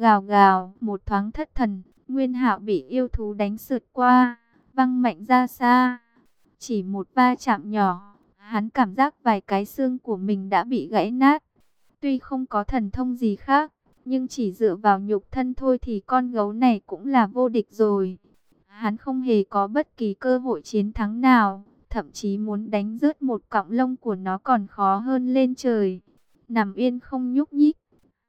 Gào gào, một thoáng thất thần, Nguyên Hạo bị yêu thú đánh sượt qua, văng mạnh ra xa. Chỉ một va chạm nhỏ, hắn cảm giác vài cái xương của mình đã bị gãy nát. Tuy không có thần thông gì khác, nhưng chỉ dựa vào nhục thân thôi thì con gấu này cũng là vô địch rồi. Hắn không hề có bất kỳ cơ hội chiến thắng nào, thậm chí muốn đánh rớt một cọng lông của nó còn khó hơn lên trời. Nằm yên không nhúc nhích,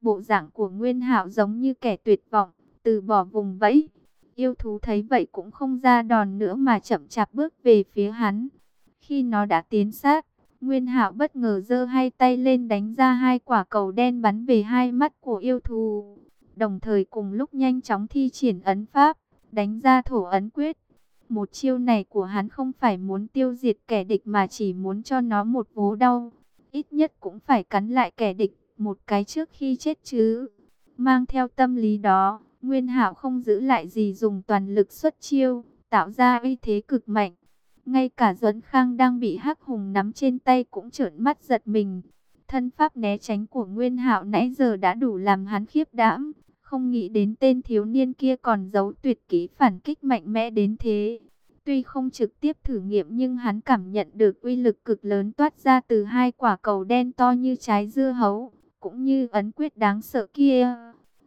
bộ dạng của Nguyên Hạo giống như kẻ tuyệt vọng, từ bỏ vùng vẫy. Yêu thú thấy vậy cũng không ra đòn nữa mà chậm chạp bước về phía hắn. Khi nó đã tiến sát, Nguyên Hạo bất ngờ giơ hai tay lên đánh ra hai quả cầu đen bắn về hai mắt của yêu thú. Đồng thời cùng lúc nhanh chóng thi triển ấn pháp, đánh ra thổ ấn quyết. Một chiêu này của hắn không phải muốn tiêu diệt kẻ địch mà chỉ muốn cho nó một vố đau. Ít nhất cũng phải cắn lại kẻ địch một cái trước khi chết chứ. Mang theo tâm lý đó, Nguyên Hạo không giữ lại gì dùng toàn lực xuất chiêu, tạo ra uy thế cực mạnh. Ngay cả Duẫn Khang đang bị Hắc Hùng nắm trên tay cũng trợn mắt giật mình. Thân pháp né tránh của Nguyên Hạo nãy giờ đã đủ làm hắn khiếp đảm, không nghĩ đến tên thiếu niên kia còn giấu tuyệt kỹ phản kích mạnh mẽ đến thế. Tuy không trực tiếp thử nghiệm nhưng hắn cảm nhận được uy lực cực lớn toát ra từ hai quả cầu đen to như trái dưa hấu, cũng như ấn quyết đáng sợ kia.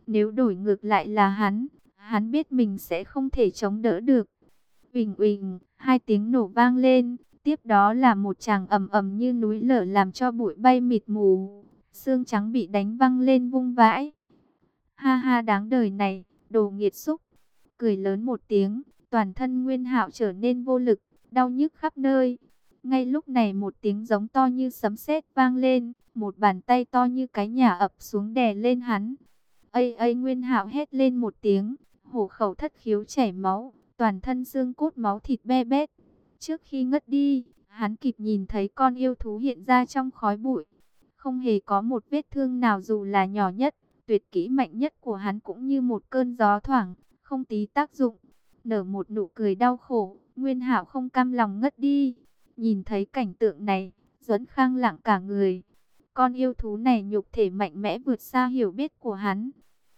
Nếu đổi ngược lại là hắn, hắn biết mình sẽ không thể chống đỡ được. Uỳnh uỳnh, hai tiếng nổ vang lên, tiếp đó là một tràng ầm ầm như núi lở làm cho bụi bay mịt mù, xương trắng bị đánh văng lên vung vãi. Ha ha đáng đời này, đồ nghiệt xúc. Cười lớn một tiếng, toàn thân Nguyên Hạo trở nên vô lực, đau nhức khắp nơi. Ngay lúc này một tiếng giống to như sấm sét vang lên, một bàn tay to như cái nhà ập xuống đè lên hắn. Ây ây Nguyên Hạo hét lên một tiếng, hổ khẩu thất khiếu chảy máu, toàn thân xương cốt máu thịt be bét. Trước khi ngất đi, hắn kịp nhìn thấy con yêu thú hiện ra trong khói bụi. Không hề có một vết thương nào dù là nhỏ nhất, tuyệt kỹ mạnh nhất của hắn cũng như một cơn gió thoảng, không tí tác dụng. Nở một nụ cười đau khổ, Nguyên Hạo không cam lòng ngất đi. Nhìn thấy cảnh tượng này, Duẫn Khang lặng cả người. Con yêu thú này nhục thể mạnh mẽ vượt xa hiểu biết của hắn.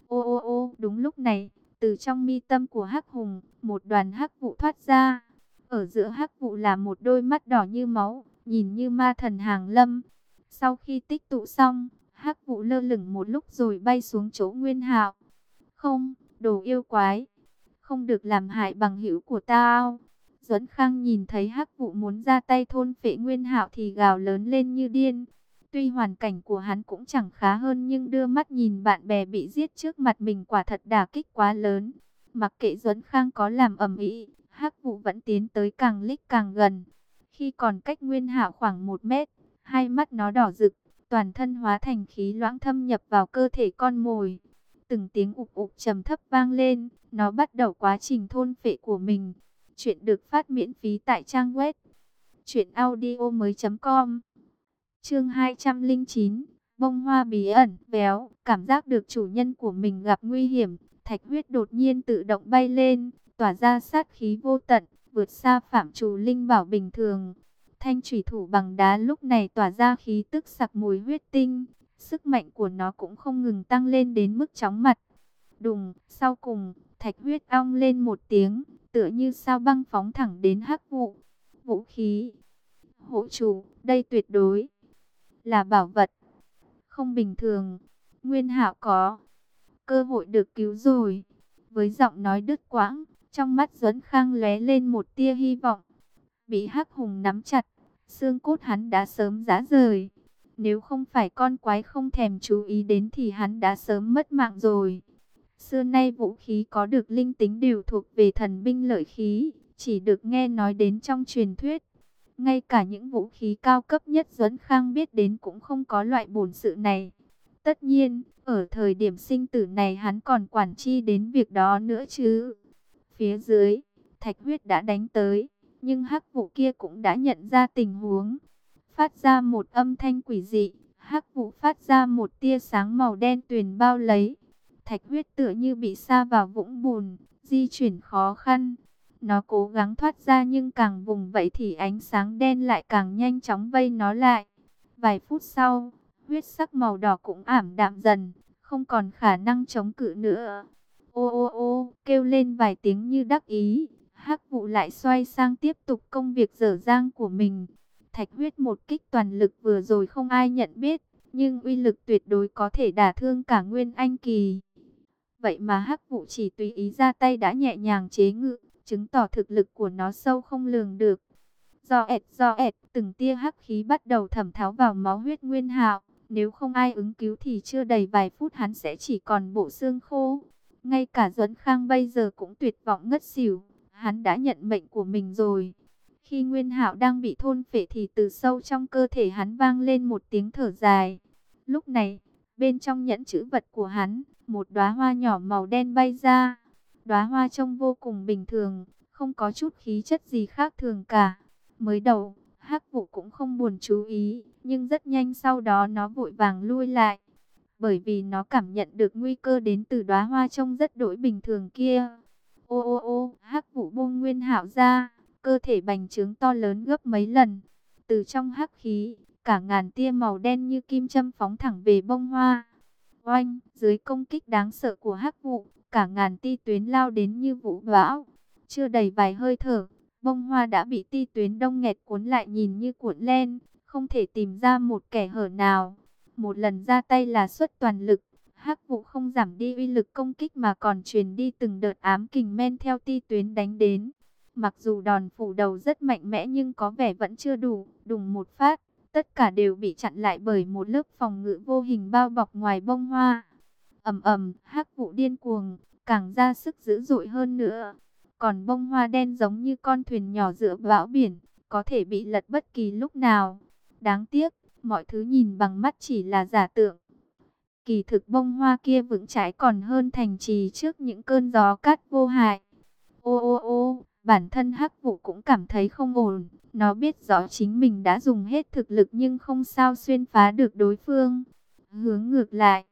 Ô ô ô, đúng lúc này, từ trong mi tâm của Hắc Hùng, một đoàn hắc vụ thoát ra. Ở giữa hắc vụ là một đôi mắt đỏ như máu, nhìn như ma thần hàng lâm. Sau khi tích tụ xong, hắc vụ lơ lửng một lúc rồi bay xuống chỗ Nguyên Hạo. Không, đồ yêu quái, không được làm hại bằng hữu của tao. Duẫn Khang nhìn thấy hắc Vũ muốn ra tay thôn phệ Nguyên Hạo thì gào lớn lên như điên. Tuy hoàn cảnh của hắn cũng chẳng khá hơn nhưng đưa mắt nhìn bạn bè bị giết trước mặt mình quả thật đả kích quá lớn. Mặc kệ Duẫn Khang có làm ầm ĩ, Hắc Vũ vẫn tiến tới càng lích càng gần. Khi còn cách Nguyên Hạo khoảng một mét, hai mắt nó đỏ rực, toàn thân hóa thành khí loãng thâm nhập vào cơ thể con mồi. Từng tiếng ục ục trầm thấp vang lên, nó bắt đầu quá trình thôn phệ của mình. Chuyện được phát miễn phí tại trang web truyệnaudiomoi.com. Chương 209. Bông hoa bí ẩn, béo, cảm giác được chủ nhân của mình gặp nguy hiểm, thạch huyết đột nhiên tự động bay lên, tỏa ra sát khí vô tận, vượt xa phạm trù linh bảo bình thường. Thanh thủy thủ bằng đá lúc này tỏa ra khí tức sặc mùi huyết tinh, sức mạnh của nó cũng không ngừng tăng lên đến mức chóng mặt. Đùng, sau cùng, thạch huyết ong lên một tiếng, tựa như sao băng phóng thẳng đến hắc vụ. Vũ khí, hộ chủ, đây tuyệt đối là bảo vật. Không bình thường, Nguyên Hạo có cơ hội được cứu rồi. Với giọng nói đứt quãng, trong mắt Duẫn Khang lóe lên một tia hy vọng. Bị Hắc Hùng nắm chặt, xương cốt hắn đã sớm rã rời. Nếu không phải con quái không thèm chú ý đến thì hắn đã sớm mất mạng rồi. Xưa nay vũ khí có được linh tính đều thuộc về thần binh lợi khí, chỉ được nghe nói đến trong truyền thuyết. Ngay cả những vũ khí cao cấp nhất Duấn Khang biết đến cũng không có loại bổn sự này. Tất nhiên, ở thời điểm sinh tử này hắn còn quản chi đến việc đó nữa chứ. Phía dưới, thạch huyết đã đánh tới, nhưng hắc vụ kia cũng đã nhận ra tình huống. Phát ra một âm thanh quỷ dị, hắc vụ phát ra một tia sáng màu đen tuyền bao lấy. Thạch huyết tựa như bị sa vào vũng bùn, di chuyển khó khăn. Nó cố gắng thoát ra nhưng càng vùng vậy thì ánh sáng đen lại càng nhanh chóng vây nó lại. Vài phút sau, huyết sắc màu đỏ cũng ảm đạm dần, không còn khả năng chống cự nữa. Ô ô ô, kêu lên vài tiếng như đắc ý, hắc vụ lại xoay sang tiếp tục công việc dở dang của mình. Thạch huyết một kích toàn lực vừa rồi không ai nhận biết, nhưng uy lực tuyệt đối có thể đả thương cả Nguyên Anh Kỳ. Vậy mà hắc vụ chỉ tùy ý ra tay đã nhẹ nhàng chế ngự, chứng tỏ thực lực của nó sâu không lường được. Do ẹt do ẹt, từng tia hắc khí bắt đầu thẩm tháo vào máu huyết Nguyên Hạo. Nếu không ai ứng cứu thì chưa đầy vài phút hắn sẽ chỉ còn bộ xương khô. Ngay cả Duẫn Khang bây giờ cũng tuyệt vọng ngất xỉu. Hắn đã nhận mệnh của mình rồi. Khi Nguyên Hạo đang bị thôn phệ thì từ sâu trong cơ thể hắn vang lên một tiếng thở dài. Lúc này, bên trong nhẫn chữ vật của hắn, một đóa hoa nhỏ màu đen bay ra. Đóa hoa trông vô cùng bình thường, không có chút khí chất gì khác thường cả. Mới đầu, Hắc Vũ cũng không buồn chú ý, nhưng rất nhanh sau đó nó vội vàng lui lại, bởi vì nó cảm nhận được nguy cơ đến từ đóa hoa trông rất đổi bình thường kia. Ô ô ô, Hắc Vũ buông Nguyên Hạo ra, cơ thể bành trướng to lớn gấp mấy lần. Từ trong hắc khí, cả ngàn tia màu đen như kim châm phóng thẳng về bông hoa. Oanh, dưới công kích đáng sợ của hắc vụ, cả ngàn ti tuyến lao đến như vũ bão. Chưa đầy vài hơi thở, bông hoa đã bị ti tuyến đông nghẹt cuốn lại nhìn như cuộn len, không thể tìm ra một kẻ hở nào. Một lần ra tay là xuất toàn lực, hắc vụ không giảm đi uy lực công kích mà còn truyền đi từng đợt ám kình men theo ti tuyến đánh đến. Mặc dù đòn phủ đầu rất mạnh mẽ nhưng có vẻ vẫn chưa đủ, đùng một phát, tất cả đều bị chặn lại bởi một lớp phòng ngự vô hình bao bọc ngoài bông hoa. ầm ầm, hắc vụ điên cuồng, càng ra sức dữ dội hơn nữa. Còn bông hoa đen giống như con thuyền nhỏ giữa bão biển, có thể bị lật bất kỳ lúc nào. Đáng tiếc, mọi thứ nhìn bằng mắt chỉ là giả tượng. Kỳ thực bông hoa kia vững chãi còn hơn thành trì trước những cơn gió cát vô hại. Ô ô ô, bản thân hắc vụ cũng cảm thấy không ổn. Nó biết rõ chính mình đã dùng hết thực lực nhưng không sao xuyên phá được đối phương. Hướng ngược lại,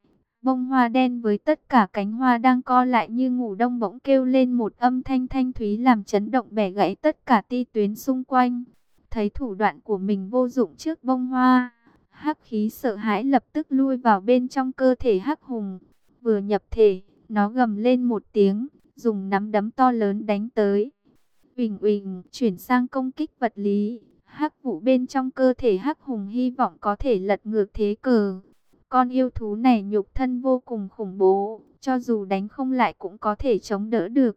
bông hoa đen với tất cả cánh hoa đang co lại như ngủ đông bỗng kêu lên một âm thanh thanh thúy làm chấn động bẻ gãy tất cả ti tuyến xung quanh. Thấy thủ đoạn của mình vô dụng trước bông hoa, hắc khí sợ hãi lập tức lui vào bên trong cơ thể hắc hùng. Vừa nhập thể, nó gầm lên một tiếng, dùng nắm đấm to lớn đánh tới. Uỳnh uỳnh, chuyển sang công kích vật lý. Hắc vụ bên trong cơ thể Hắc Hùng hy vọng có thể lật ngược thế cờ. Con yêu thú này nhục thân vô cùng khủng bố, cho dù đánh không lại cũng có thể chống đỡ được.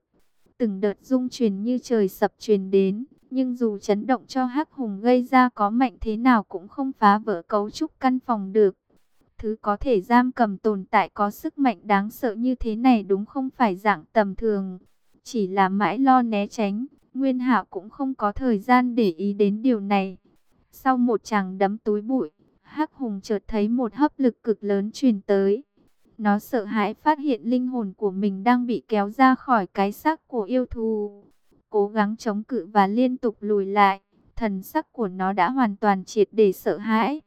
Từng đợt rung truyền như trời sập truyền đến, nhưng dù chấn động cho Hắc Hùng gây ra có mạnh thế nào cũng không phá vỡ cấu trúc căn phòng được. Thứ có thể giam cầm tồn tại có sức mạnh đáng sợ như thế này đúng không phải dạng tầm thường. Chỉ là mãi lo né tránh, Nguyên Hạo cũng không có thời gian để ý đến điều này. Sau một chàng đấm túi bụi, Hắc Hùng chợt thấy một hấp lực cực lớn truyền tới. Nó sợ hãi phát hiện linh hồn của mình đang bị kéo ra khỏi cái xác của yêu thù. Cố gắng chống cự và liên tục lùi lại, thần sắc của nó đã hoàn toàn triệt để sợ hãi.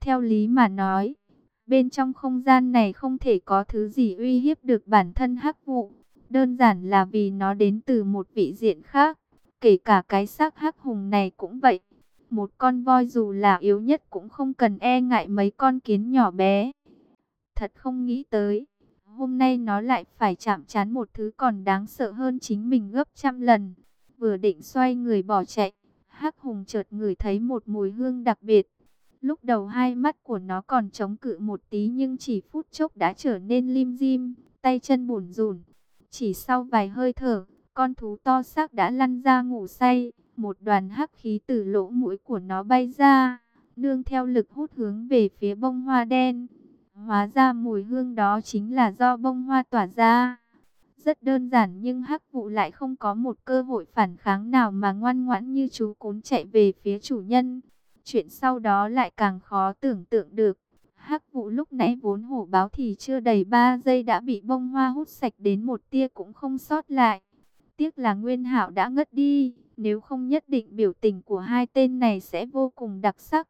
Theo lý mà nói, bên trong không gian này không thể có thứ gì uy hiếp được bản thân Hắc Vụ. Đơn giản là vì nó đến từ một vị diện khác. Kể cả cái xác hắc hùng này cũng vậy. Một con voi dù là yếu nhất cũng không cần e ngại mấy con kiến nhỏ bé. Thật không nghĩ tới. Hôm nay nó lại phải chạm chán một thứ còn đáng sợ hơn chính mình gấp trăm lần. Vừa định xoay người bỏ chạy. Hắc hùng chợt ngửi thấy một mùi hương đặc biệt. Lúc đầu hai mắt của nó còn chống cự một tí nhưng chỉ phút chốc đã trở nên lim dim, tay chân bủn rủn. Chỉ sau vài hơi thở, con thú to xác đã lăn ra ngủ say, một đoàn hắc khí từ lỗ mũi của nó bay ra, nương theo lực hút hướng về phía bông hoa đen. Hóa ra mùi hương đó chính là do bông hoa tỏa ra. Rất đơn giản nhưng hắc vụ lại không có một cơ hội phản kháng nào mà ngoan ngoãn như chú cún chạy về phía chủ nhân. Chuyện sau đó lại càng khó tưởng tượng được. Hắc vụ lúc nãy vốn hổ báo thì chưa đầy 3 giây đã bị bông hoa hút sạch đến một tia cũng không sót lại. Tiếc là Nguyên Hạo đã ngất đi, nếu không nhất định biểu tình của hai tên này sẽ vô cùng đặc sắc.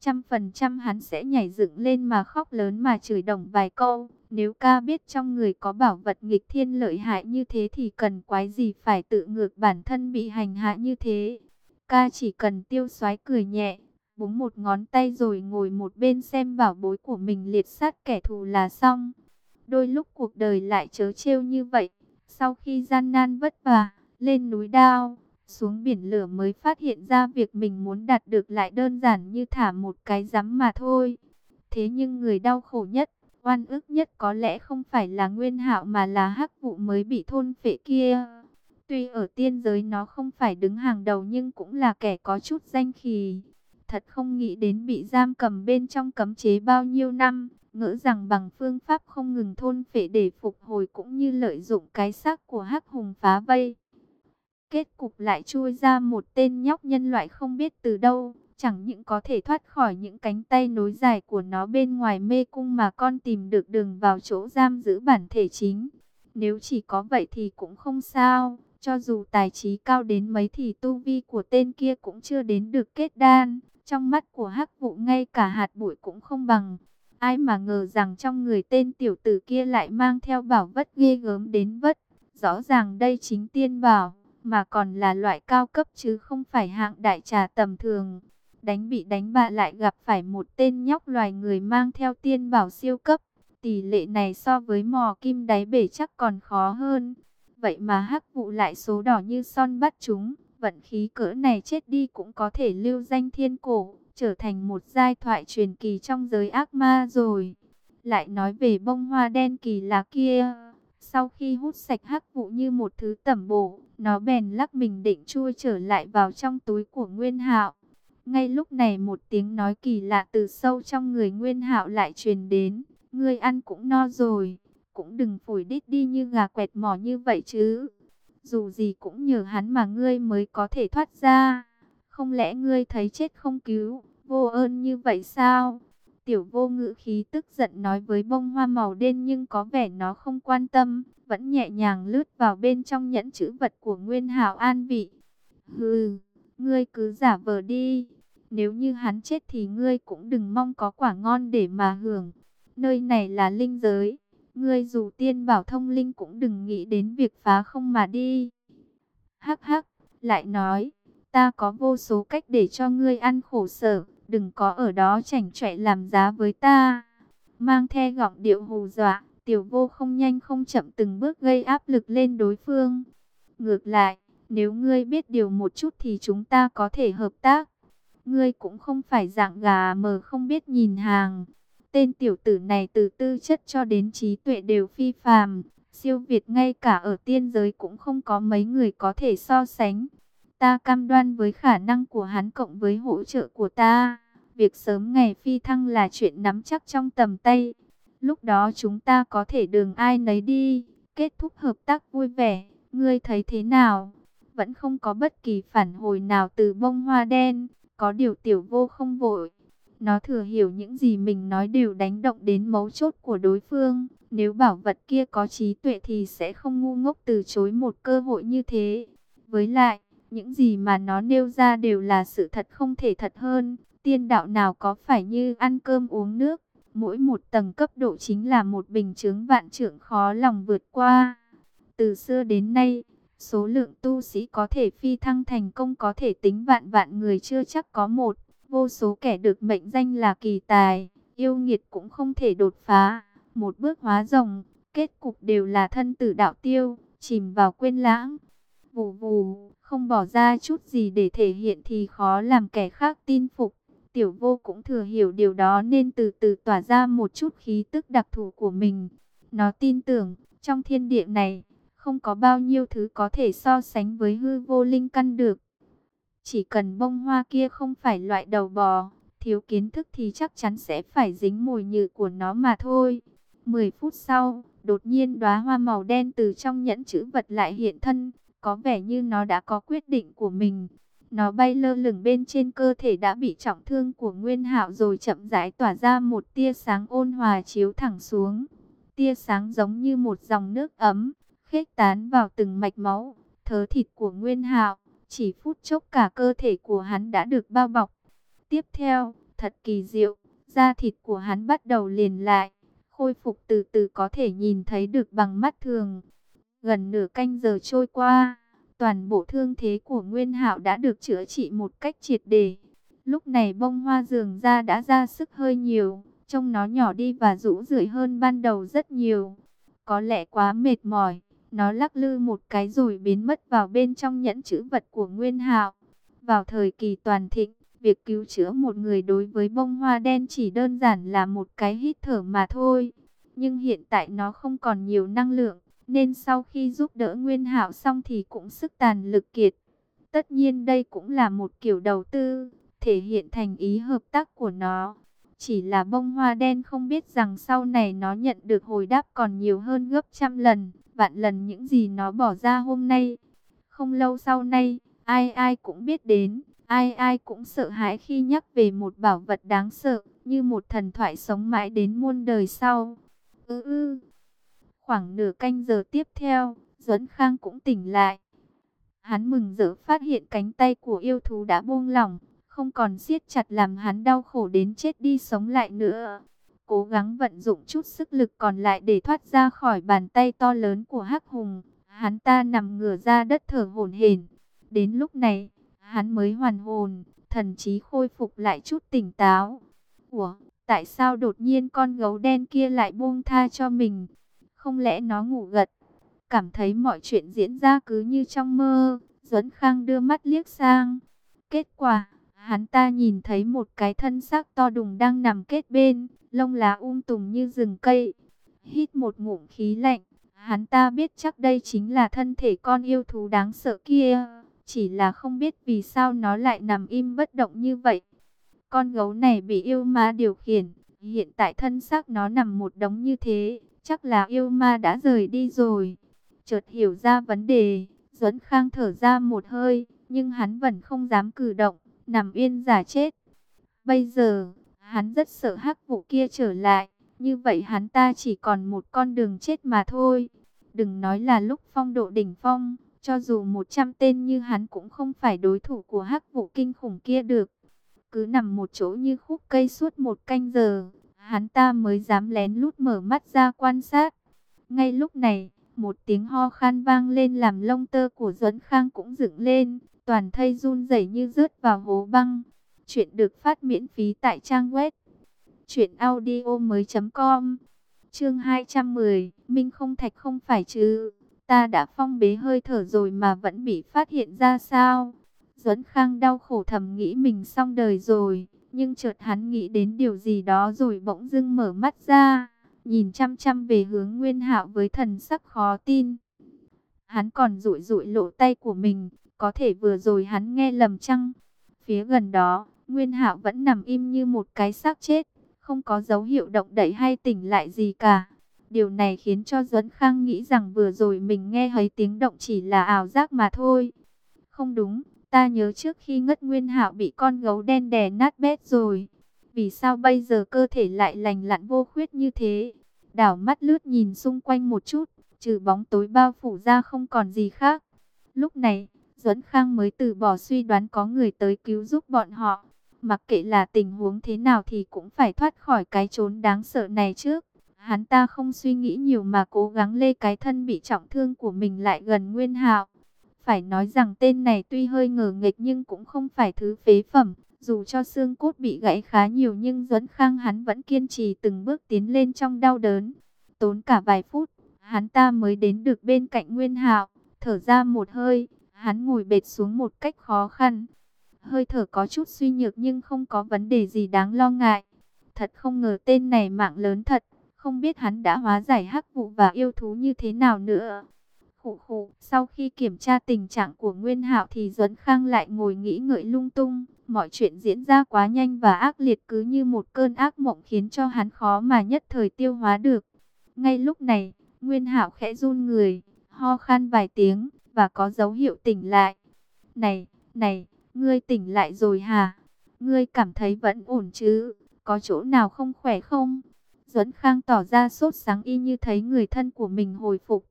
Trăm phần trăm hắn sẽ nhảy dựng lên mà khóc lớn mà chửi đồng vài câu. Nếu ca biết trong người có bảo vật nghịch thiên lợi hại như thế thì cần quái gì phải tự ngược bản thân bị hành hạ như thế. Ca chỉ cần tiêu xoái cười nhẹ, búng một ngón tay rồi ngồi một bên xem bảo bối của mình liệt sát kẻ thù là xong. Đôi lúc cuộc đời lại chớ trêu như vậy. Sau khi gian nan vất vả, lên núi đao, xuống biển lửa mới phát hiện ra việc mình muốn đạt được lại đơn giản như thả một cái rắm mà thôi. Thế nhưng người đau khổ nhất, oan ức nhất có lẽ không phải là Nguyên Hạo mà là Hắc Vụ mới bị thôn phệ kia. Tuy ở tiên giới nó không phải đứng hàng đầu nhưng cũng là kẻ có chút danh khí. Thật không nghĩ đến bị giam cầm bên trong cấm chế bao nhiêu năm, ngỡ rằng bằng phương pháp không ngừng thôn phệ để phục hồi cũng như lợi dụng cái xác của Hắc Hùng phá vây. Kết cục lại chui ra một tên nhóc nhân loại không biết từ đâu, chẳng những có thể thoát khỏi những cánh tay nối dài của nó bên ngoài mê cung mà con tìm được đường vào chỗ giam giữ bản thể chính. Nếu chỉ có vậy thì cũng không sao, cho dù tài trí cao đến mấy thì tu vi của tên kia cũng chưa đến được kết đan. Trong mắt của hắc vụ ngay cả hạt bụi cũng không bằng. Ai mà ngờ rằng trong người tên tiểu tử kia lại mang theo bảo vật ghê gớm đến vất. Rõ ràng đây chính tiên bảo, mà còn là loại cao cấp chứ không phải hạng đại trà tầm thường. Đánh bị đánh bạ lại gặp phải một tên nhóc loài người mang theo tiên bảo siêu cấp. Tỷ lệ này so với mò kim đáy bể chắc còn khó hơn. Vậy mà hắc vụ lại số đỏ như son bắt chúng. Vận khí cỡ này chết đi cũng có thể lưu danh thiên cổ. Trở thành một giai thoại truyền kỳ trong giới ác ma rồi. Lại nói về bông hoa đen kỳ lạ kia. Sau khi hút sạch hắc vụ như một thứ tẩm bổ, nó bèn lắc mình định chui trở lại vào trong túi của Nguyên Hạo. Ngay lúc này một tiếng nói kỳ lạ từ sâu trong người Nguyên Hạo lại truyền đến, ngươi ăn cũng no rồi, cũng đừng phủi đít đi như gà quẹt mỏ như vậy chứ. Dù gì cũng nhờ hắn mà ngươi mới có thể thoát ra. Không lẽ ngươi thấy chết không cứu, vô ơn như vậy sao? Tiểu vô ngữ khí tức giận nói với bông hoa màu đen nhưng có vẻ nó không quan tâm, vẫn nhẹ nhàng lướt vào bên trong nhẫn chữ vật của Nguyên Hảo an vị. Hừ, ngươi cứ giả vờ đi, nếu như hắn chết thì ngươi cũng đừng mong có quả ngon để mà hưởng. Nơi này là linh giới, ngươi dù tiên bảo thông linh cũng đừng nghĩ đến việc phá không mà đi. Hắc hắc, lại nói, ta có vô số cách để cho ngươi ăn khổ sở đừng có ở đó chảnh chọe làm giá với ta. Mang theo gọng điệu hù dọa, tiểu vô không nhanh không chậm từng bước gây áp lực lên đối phương. Ngược lại, nếu ngươi biết điều một chút thì chúng ta có thể hợp tác. Ngươi cũng không phải dạng gà mờ không biết nhìn hàng. Tên tiểu tử này từ tư chất cho đến trí tuệ đều phi phàm, siêu việt ngay cả ở tiên giới cũng không có mấy người có thể so sánh. Ta cam đoan với khả năng của hắn cộng với hỗ trợ của ta. Việc sớm ngày phi thăng là chuyện nắm chắc trong tầm tay. Lúc đó chúng ta có thể đường ai nấy đi. Kết thúc hợp tác vui vẻ. Ngươi thấy thế nào? Vẫn không có bất kỳ phản hồi nào từ bông hoa đen. Có điều tiểu vô không vội. Nó thừa hiểu những gì mình nói đều đánh động đến mấu chốt của đối phương. Nếu bảo vật kia có trí tuệ thì sẽ không ngu ngốc từ chối một cơ hội như thế. Với lại, những gì mà nó nêu ra đều là sự thật không thể thật hơn. Tiên đạo nào có phải như ăn cơm uống nước. Mỗi một tầng cấp độ chính là một bình chứng vạn trưởng khó lòng vượt qua. Từ xưa đến nay, số lượng tu sĩ có thể phi thăng thành công có thể tính vạn vạn người chưa chắc có một. Vô số kẻ được mệnh danh là kỳ tài, yêu nghiệt cũng không thể đột phá. Một bước hóa rồng, kết cục đều là thân tử đạo tiêu, chìm vào quên lãng. Vù vù, không bỏ ra chút gì để thể hiện thì khó làm kẻ khác tin phục. Tiểu vô cũng thừa hiểu điều đó nên từ từ tỏa ra một chút khí tức đặc thù của mình. Nó tin tưởng, trong thiên địa này, không có bao nhiêu thứ có thể so sánh với hư vô linh căn được. Chỉ cần bông hoa kia không phải loại đầu bò, thiếu kiến thức thì chắc chắn sẽ phải dính mùi nhự của nó mà thôi. 10 phút sau, đột nhiên đóa hoa màu đen từ trong nhẫn chữ vật lại hiện thân, có vẻ như nó đã có quyết định của mình. Nó bay lơ lửng bên trên cơ thể đã bị trọng thương của Nguyên Hạo rồi chậm rãi tỏa ra một tia sáng ôn hòa chiếu thẳng xuống. Tia sáng giống như một dòng nước ấm, khết tán vào từng mạch máu, thớ thịt của Nguyên Hạo. Chỉ phút chốc cả cơ thể của hắn đã được bao bọc. Tiếp theo, thật kỳ diệu, da thịt của hắn bắt đầu liền lại, khôi phục từ từ có thể nhìn thấy được bằng mắt thường. Gần nửa canh giờ trôi qua toàn bộ thương thế của Nguyên Hạo đã được chữa trị một cách triệt để. Lúc này bông hoa dường ra đã ra sức hơi nhiều, trông nó nhỏ đi và rũ rượi hơn ban đầu rất nhiều. Có lẽ quá mệt mỏi, nó lắc lư một cái rồi biến mất vào bên trong nhẫn chữ vật của Nguyên Hạo. Vào thời kỳ toàn thịnh, việc cứu chữa một người đối với bông hoa đen chỉ đơn giản là một cái hít thở mà thôi. Nhưng hiện tại nó không còn nhiều năng lượng, nên sau khi giúp đỡ Nguyên Hạo xong thì cũng sức tàn lực kiệt. Tất nhiên đây cũng là một kiểu đầu tư, thể hiện thành ý hợp tác của nó. Chỉ là bông hoa đen không biết rằng sau này nó nhận được hồi đáp còn nhiều hơn gấp trăm lần, vạn lần những gì nó bỏ ra hôm nay. Không lâu sau này, ai ai cũng biết đến, ai ai cũng sợ hãi khi nhắc về một bảo vật đáng sợ, như một thần thoại sống mãi đến muôn đời sau. Ừ ừ. Khoảng nửa canh giờ tiếp theo, Duẫn Khang cũng tỉnh lại. Hắn mừng rỡ phát hiện cánh tay của yêu thú đã buông lỏng, không còn siết chặt làm hắn đau khổ đến chết đi sống lại nữa. Cố gắng vận dụng chút sức lực còn lại để thoát ra khỏi bàn tay to lớn của Hắc Hùng. Hắn ta nằm ngửa ra đất thở hổn hển. Đến lúc này, hắn mới hoàn hồn, thần trí khôi phục lại chút tỉnh táo. Ủa, tại sao đột nhiên con gấu đen kia lại buông tha cho mình? Không lẽ nó ngủ gật? Cảm thấy mọi chuyện diễn ra cứ như trong mơ, Duẫn Khang đưa mắt liếc sang. Kết quả, hắn ta nhìn thấy một cái thân xác to đùng đang nằm kết bên, lông lá um tùm như rừng cây. Hít một ngụm khí lạnh, hắn ta biết chắc đây chính là thân thể con yêu thú đáng sợ kia. Chỉ là không biết vì sao nó lại nằm im bất động như vậy. Con gấu này bị yêu ma điều khiển, hiện tại thân xác nó nằm một đống như thế, chắc là yêu ma đã rời đi rồi. Chợt hiểu ra vấn đề, Duẫn Khang thở ra một hơi, nhưng hắn vẫn không dám cử động, nằm yên giả chết. Bây giờ, hắn rất sợ hắc vụ kia trở lại, như vậy hắn ta chỉ còn một con đường chết mà thôi. Đừng nói là lúc phong độ đỉnh phong, cho dù 100 tên như hắn cũng không phải đối thủ của hắc vụ kinh khủng kia được. Cứ nằm một chỗ như khúc cây suốt một canh giờ, hắn ta mới dám lén lút mở mắt ra quan sát. Ngay lúc này, một tiếng ho khan vang lên làm lông tơ của Duẫn Khang cũng dựng lên, toàn thây run rẩy như rớt vào hố băng. Chuyện được phát miễn phí tại trang web truyệnaudiomoi.com. Chương 210, Minh không thạch không phải chứ? Ta đã phong bế hơi thở rồi mà vẫn bị phát hiện ra sao? Duẫn Khang đau khổ thầm nghĩ mình xong đời rồi, nhưng chợt hắn nghĩ đến điều gì đó rồi bỗng dưng mở mắt ra, nhìn chăm chăm về hướng Nguyên Hạo với thần sắc khó tin. Hắn còn rụi rụi lộ tay của mình, có thể vừa rồi hắn nghe lầm chăng? Phía gần đó, Nguyên Hạo vẫn nằm im như một cái xác chết, không có dấu hiệu động đậy hay tỉnh lại gì cả. Điều này khiến cho Duẫn Khang nghĩ rằng vừa rồi mình nghe thấy tiếng động chỉ là ảo giác mà thôi. Không đúng, ta nhớ trước khi ngất Nguyên Hạo bị con gấu đen đè nát bét rồi. Vì sao bây giờ cơ thể lại lành lặn vô khuyết như thế? Đảo mắt lướt nhìn xung quanh một chút, trừ bóng tối bao phủ ra không còn gì khác. Lúc này, Duẫn Khang mới từ bỏ suy đoán có người tới cứu giúp bọn họ. Mặc kệ là tình huống thế nào thì cũng phải thoát khỏi cái trốn đáng sợ này trước. Hắn ta không suy nghĩ nhiều mà cố gắng lê cái thân bị trọng thương của mình lại gần Nguyên Hạo. Phải nói rằng tên này tuy hơi ngờ nghịch nhưng cũng không phải thứ phế phẩm. Dù cho xương cốt bị gãy khá nhiều nhưng Duẫn Khang hắn vẫn kiên trì từng bước tiến lên trong đau đớn. Tốn cả vài phút, hắn ta mới đến được bên cạnh Nguyên Hạo, thở ra một hơi, hắn ngồi bệt xuống một cách khó khăn. Hơi thở có chút suy nhược nhưng không có vấn đề gì đáng lo ngại. Thật không ngờ tên này mạng lớn thật, không biết hắn đã hóa giải hắc vụ và yêu thú như thế nào nữa khụ khụ. sau khi kiểm tra tình trạng của Nguyên Hạo thì Duẫn Khang lại ngồi nghĩ ngợi lung tung. Mọi chuyện diễn ra quá nhanh và ác liệt cứ như một cơn ác mộng khiến cho hắn khó mà nhất thời tiêu hóa được. Ngay lúc này, Nguyên Hạo khẽ run người, ho khan vài tiếng và có dấu hiệu tỉnh lại. Này, này, ngươi tỉnh lại rồi hả? Ngươi cảm thấy vẫn ổn chứ? Có chỗ nào không khỏe không? Duẫn Khang tỏ ra sốt sáng y như thấy người thân của mình hồi phục.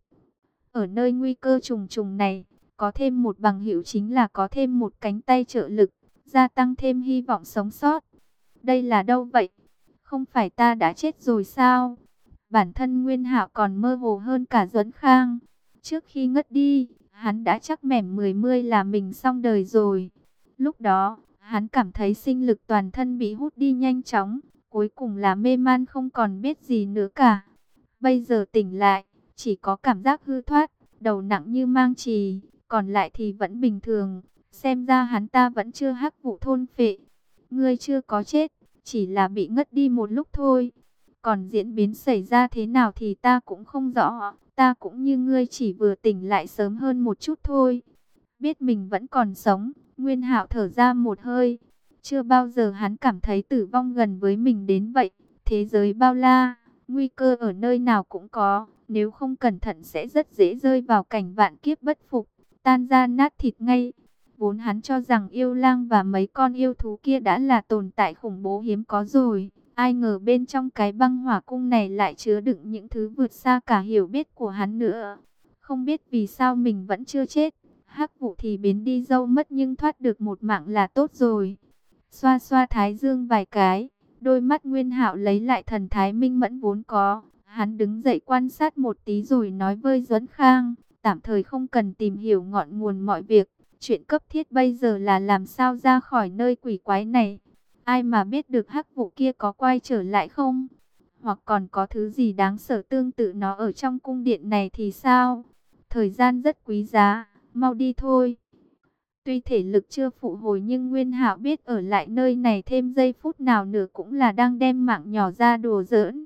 Ở nơi nguy cơ trùng trùng này, có thêm một bằng hữu chính là có thêm một cánh tay trợ lực, gia tăng thêm hy vọng sống sót. Đây là đâu vậy? Không phải ta đã chết rồi sao? Bản thân Nguyên Hạo còn mơ hồ hơn cả Duẫn Khang. Trước khi ngất đi, hắn đã chắc mẻm mười mươi là mình xong đời rồi. Lúc đó, hắn cảm thấy sinh lực toàn thân bị hút đi nhanh chóng, cuối cùng là mê man không còn biết gì nữa cả. Bây giờ tỉnh lại, chỉ có cảm giác hư thoát, đầu nặng như mang trì, còn lại thì vẫn bình thường. Xem ra hắn ta vẫn chưa hắc vụ thôn phệ. Ngươi chưa có chết, chỉ là bị ngất đi một lúc thôi. Còn diễn biến xảy ra thế nào thì ta cũng không rõ. Ta cũng như ngươi chỉ vừa tỉnh lại sớm hơn một chút thôi. Biết mình vẫn còn sống, Nguyên Hạo thở ra một hơi. Chưa bao giờ hắn cảm thấy tử vong gần với mình đến vậy. Thế giới bao la, nguy cơ ở nơi nào cũng có. Nếu không cẩn thận sẽ rất dễ rơi vào cảnh vạn kiếp bất phục, tan ra nát thịt ngay. Vốn hắn cho rằng yêu lang và mấy con yêu thú kia đã là tồn tại khủng bố hiếm có rồi. Ai ngờ bên trong cái băng hỏa cung này lại chứa đựng những thứ vượt xa cả hiểu biết của hắn nữa. Không biết vì sao mình vẫn chưa chết. Hắc vụ thì biến đi dâu mất nhưng thoát được một mạng là tốt rồi. Xoa xoa thái dương vài cái, đôi mắt Nguyên Hạo lấy lại thần thái minh mẫn vốn có. Hắn đứng dậy quan sát một tí rồi nói với Duẫn Khang, tạm thời không cần tìm hiểu ngọn nguồn mọi việc. Chuyện cấp thiết bây giờ là làm sao ra khỏi nơi quỷ quái này. Ai mà biết được hắc vụ kia có quay trở lại không? Hoặc còn có thứ gì đáng sợ tương tự nó ở trong cung điện này thì sao? Thời gian rất quý giá, mau đi thôi. Tuy thể lực chưa phụ hồi nhưng Nguyên Hạo biết ở lại nơi này thêm giây phút nào nữa cũng là đang đem mạng nhỏ ra đùa giỡn.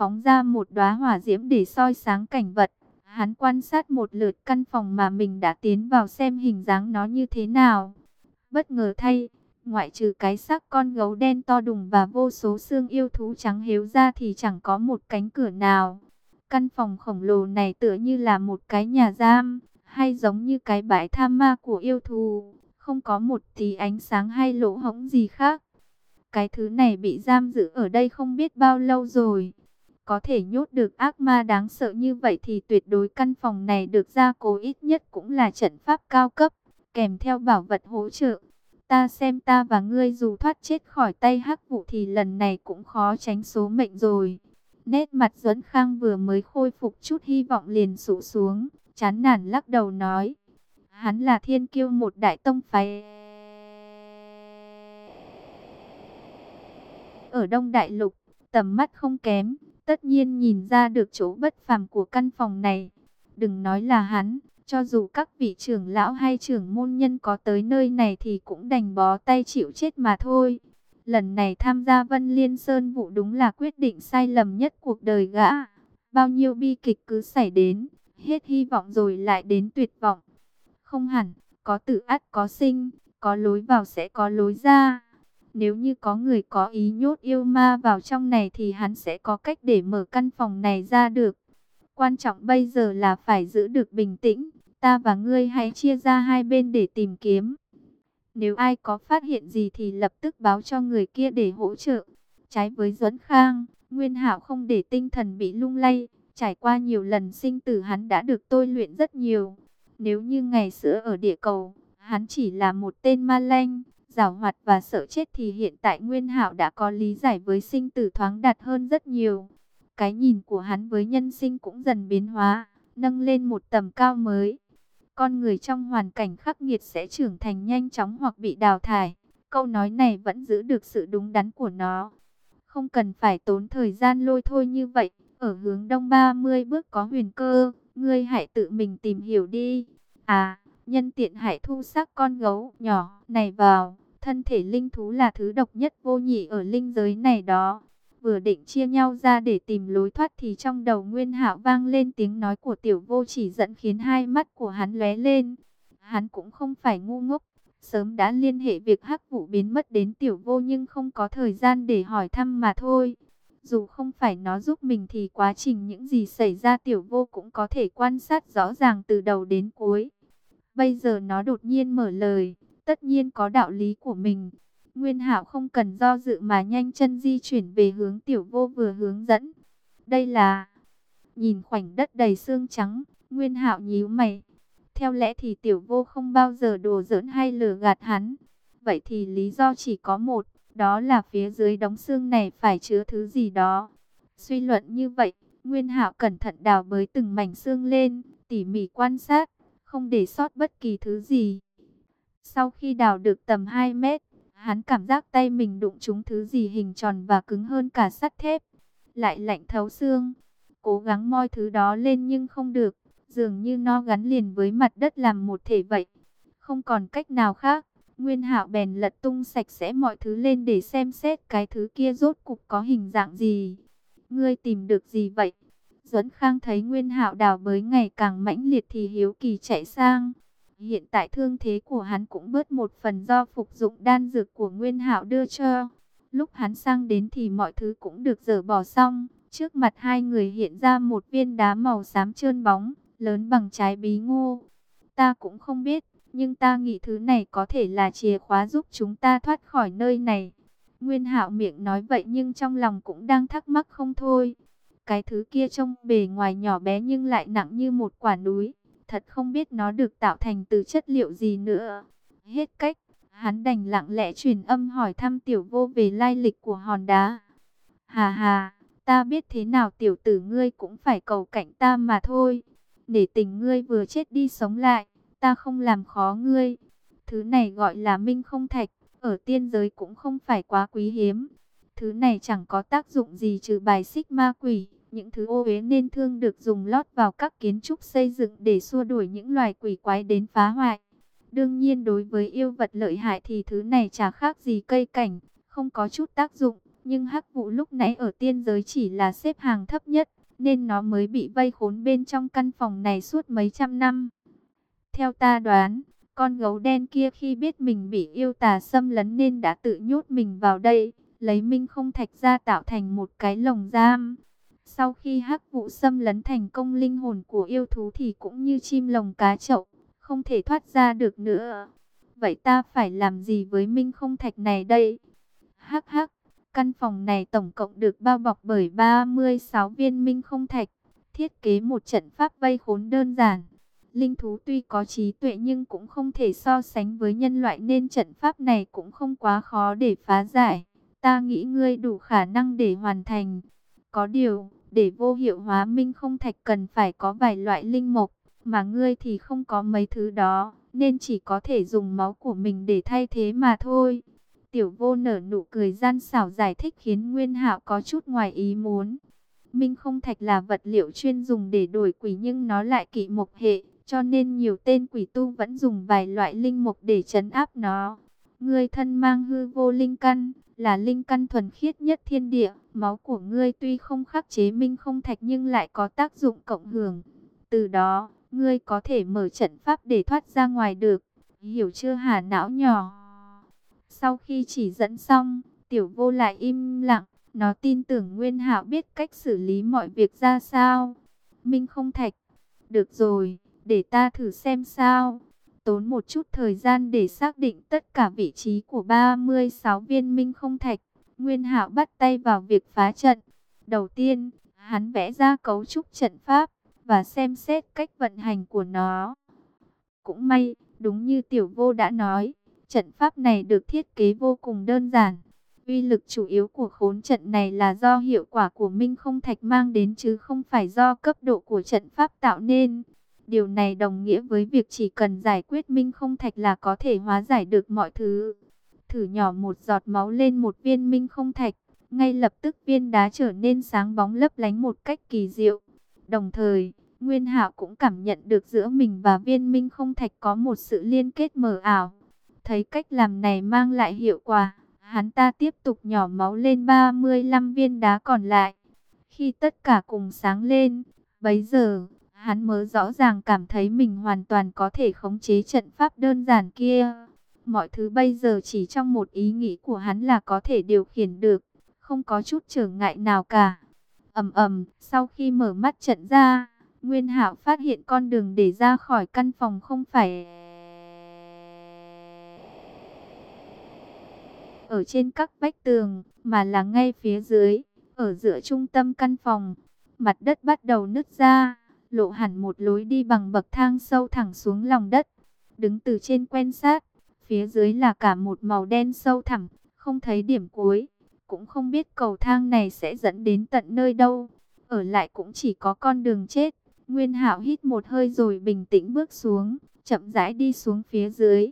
Phóng ra một đóa hỏa diễm để soi sáng cảnh vật. Hắn quan sát một lượt căn phòng mà mình đã tiến vào xem hình dáng nó như thế nào. Bất ngờ thay, ngoại trừ cái xác con gấu đen to đùng và vô số xương yêu thú trắng hiếu ra thì chẳng có một cánh cửa nào. Căn phòng khổng lồ này tựa như là một cái nhà giam, hay giống như cái bãi tham ma của yêu thú, không có một tí ánh sáng hay lỗ hổng gì khác. Cái thứ này bị giam giữ ở đây không biết bao lâu rồi. Có thể nhốt được ác ma đáng sợ như vậy thì tuyệt đối căn phòng này được gia cố ít nhất cũng là trận pháp cao cấp, kèm theo bảo vật hỗ trợ. Ta xem ta và ngươi dù thoát chết khỏi tay hắc vụ thì lần này cũng khó tránh số mệnh rồi. Nét mặt Duẫn Khang vừa mới khôi phục chút hy vọng liền sụ xuống, chán nản lắc đầu nói. Hắn là thiên kiêu một đại tông phái. Ở Đông Đại Lục, tầm mắt không kém, tất nhiên nhìn ra được chỗ bất phàm của căn phòng này. Đừng nói là hắn, cho dù các vị trưởng lão hay trưởng môn nhân có tới nơi này thì cũng đành bó tay chịu chết mà thôi. Lần này tham gia Vân Liên Sơn vụ đúng là quyết định sai lầm nhất cuộc đời gã. Bao nhiêu bi kịch cứ xảy đến, hết hy vọng rồi lại đến tuyệt vọng. Không hẳn, có tự ắt có sinh, có lối vào sẽ có lối ra. Nếu như có người có ý nhốt yêu ma vào trong này thì hắn sẽ có cách để mở căn phòng này ra được. Quan trọng bây giờ là phải giữ được bình tĩnh. Ta và ngươi hãy chia ra hai bên để tìm kiếm. Nếu ai có phát hiện gì thì lập tức báo cho người kia để hỗ trợ. Trái với Duẫn Khang, Nguyên Hạo không để tinh thần bị lung lay. Trải qua nhiều lần sinh tử hắn đã được tôi luyện rất nhiều. Nếu như ngày xưa ở địa cầu, hắn chỉ là một tên ma lanh, giảo hoạt và sợ chết thì hiện tại Nguyên Hạo đã có lý giải với sinh tử thoáng đạt hơn rất nhiều. Cái nhìn của hắn với nhân sinh cũng dần biến hóa, nâng lên một tầm cao mới. Con người trong hoàn cảnh khắc nghiệt sẽ trưởng thành nhanh chóng hoặc bị đào thải. Câu nói này vẫn giữ được sự đúng đắn của nó. Không cần phải tốn thời gian lôi thôi như vậy. Ở hướng đông 30 bước có huyền cơ, ngươi hãy tự mình tìm hiểu đi. À, nhân tiện hãy thu xác con gấu nhỏ này vào. Thân thể linh thú là thứ độc nhất vô nhị ở linh giới này đó. Vừa định chia nhau ra để tìm lối thoát thì trong đầu Nguyên Hạo vang lên tiếng nói của tiểu vô chỉ dẫn khiến hai mắt của hắn lóe lên. Hắn cũng không phải ngu ngốc, sớm đã liên hệ việc hắc vụ biến mất đến tiểu vô nhưng không có thời gian để hỏi thăm mà thôi. Dù không phải nó giúp mình thì quá trình những gì xảy ra tiểu vô cũng có thể quan sát rõ ràng từ đầu đến cuối. Bây giờ nó đột nhiên mở lời, tất nhiên có đạo lý của mình. Nguyên Hạo không cần do dự mà nhanh chân di chuyển về hướng tiểu vô vừa hướng dẫn. Đây là... Nhìn khoảnh đất đầy xương trắng, Nguyên Hạo nhíu mày. Theo lẽ thì tiểu vô không bao giờ đùa giỡn hay lừa gạt hắn. Vậy thì lý do chỉ có một, đó là phía dưới đống xương này phải chứa thứ gì đó. Suy luận như vậy, Nguyên Hạo cẩn thận đào bới từng mảnh xương lên, tỉ mỉ quan sát, không để sót bất kỳ thứ gì. Sau khi đào được tầm 2 mét, Hắn cảm giác tay mình đụng trúng thứ gì hình tròn và cứng hơn cả sắt thép. Lại lạnh thấu xương. Cố gắng moi thứ đó lên nhưng không được. Dường như nó gắn liền với mặt đất làm một thể vậy. Không còn cách nào khác. Nguyên hạo bèn lật tung sạch sẽ mọi thứ lên để xem xét cái thứ kia rốt cục có hình dạng gì. Ngươi tìm được gì vậy? Duẫn Khang thấy Nguyên Hạo đào bới ngày càng mãnh liệt thì hiếu kỳ chạy sang. Hiện tại thương thế của hắn cũng bớt một phần do phục dụng đan dược của Nguyên Hạo đưa cho. Lúc hắn sang đến thì mọi thứ cũng được dỡ bỏ xong. Trước mặt hai người hiện ra một viên đá màu xám trơn bóng, lớn bằng trái bí ngô. Ta cũng không biết, nhưng ta nghĩ thứ này có thể là chìa khóa giúp chúng ta thoát khỏi nơi này. Nguyên Hạo miệng nói vậy nhưng trong lòng cũng đang thắc mắc không thôi. Cái thứ kia trông bề ngoài nhỏ bé nhưng lại nặng như một quả núi. Thật không biết nó được tạo thành từ chất liệu gì nữa. Hết cách, hắn đành lặng lẽ truyền âm hỏi thăm tiểu vô về lai lịch của hòn đá. Hà hà, ta biết thế nào tiểu tử ngươi cũng phải cầu cạnh ta mà thôi. Để tình ngươi vừa chết đi sống lại, ta không làm khó ngươi. Thứ này gọi là minh không thạch, ở tiên giới cũng không phải quá quý hiếm. Thứ này chẳng có tác dụng gì trừ bài xích ma quỷ. Những thứ ô uế nên thương được dùng lót vào các kiến trúc xây dựng để xua đuổi những loài quỷ quái đến phá hoại. Đương nhiên đối với yêu vật lợi hại thì thứ này chả khác gì cây cảnh, không có chút tác dụng. Nhưng hắc vụ lúc nãy ở tiên giới chỉ là xếp hàng thấp nhất, nên nó mới bị vây khốn bên trong căn phòng này suốt mấy trăm năm. Theo ta đoán, con gấu đen kia khi biết mình bị yêu tà xâm lấn nên đã tự nhốt mình vào đây, lấy minh không thạch ra tạo thành một cái lồng giam. Sau khi hắc vụ xâm lấn thành công linh hồn của yêu thú thì cũng như chim lồng cá chậu, không thể thoát ra được nữa. Vậy ta phải làm gì với minh không thạch này đây? Hắc hắc, căn phòng này tổng cộng được bao bọc bởi 36 viên minh không thạch, thiết kế một trận pháp vây khốn đơn giản. Linh thú tuy có trí tuệ nhưng cũng không thể so sánh với nhân loại nên trận pháp này cũng không quá khó để phá giải. Ta nghĩ ngươi đủ khả năng để hoàn thành. Có điều, để vô hiệu hóa minh không thạch cần phải có vài loại linh mục, mà ngươi thì không có mấy thứ đó, nên chỉ có thể dùng máu của mình để thay thế mà thôi. Tiểu vô nở nụ cười gian xảo giải thích khiến Nguyên Hạo có chút ngoài ý muốn. Minh không thạch là vật liệu chuyên dùng để đổi quỷ nhưng nó lại kỵ mộc hệ, cho nên nhiều tên quỷ tu vẫn dùng vài loại linh mục để chấn áp nó. Ngươi thân mang hư vô linh căn, là linh căn thuần khiết nhất thiên địa. Máu của ngươi tuy không khắc chế minh không thạch nhưng lại có tác dụng cộng hưởng. Từ đó, ngươi có thể mở trận pháp để thoát ra ngoài được. Hiểu chưa hả não nhỏ? Sau khi chỉ dẫn xong, tiểu vô lại im lặng. Nó tin tưởng Nguyên Hạo biết cách xử lý mọi việc ra sao. Minh không thạch. Được rồi, để ta thử xem sao tốn một chút thời gian để xác định tất cả vị trí của 36 viên minh không thạch. Nguyên Hạo bắt tay vào việc phá trận. Đầu tiên, hắn vẽ ra cấu trúc trận pháp và xem xét cách vận hành của nó. Cũng may, đúng như Tiểu Vô đã nói, trận pháp này được thiết kế vô cùng đơn giản. Uy lực chủ yếu của khốn trận này là do hiệu quả của Minh Không Thạch mang đến chứ không phải do cấp độ của trận pháp tạo nên. Điều này đồng nghĩa với việc chỉ cần giải quyết minh không thạch là có thể hóa giải được mọi thứ. Thử nhỏ một giọt máu lên một viên minh không thạch, ngay lập tức viên đá trở nên sáng bóng lấp lánh một cách kỳ diệu. Đồng thời, Nguyên Hạo cũng cảm nhận được giữa mình và viên minh không thạch có một sự liên kết mờ ảo. Thấy cách làm này mang lại hiệu quả, hắn ta tiếp tục nhỏ máu lên 35 viên đá còn lại. Khi tất cả cùng sáng lên, bấy giờ, Hắn mới rõ ràng cảm thấy mình hoàn toàn có thể khống chế trận pháp đơn giản kia. Mọi thứ bây giờ chỉ trong một ý nghĩ của hắn là có thể điều khiển được, không có chút trở ngại nào cả. ầm ầm, sau khi mở mắt trận ra, Nguyên Hạo phát hiện con đường để ra khỏi căn phòng không phải ở trên các vách tường, mà là ngay phía dưới, ở giữa trung tâm căn phòng. Mặt đất bắt đầu nứt ra, lộ hẳn một lối đi bằng bậc thang sâu thẳng xuống lòng đất. Đứng từ trên quen sát, phía dưới là cả một màu đen sâu thẳm, không thấy điểm cuối. Cũng không biết cầu thang này sẽ dẫn đến tận nơi đâu. Ở lại cũng chỉ có con đường chết. Nguyên Hạo hít một hơi rồi bình tĩnh bước xuống, chậm rãi đi xuống phía dưới.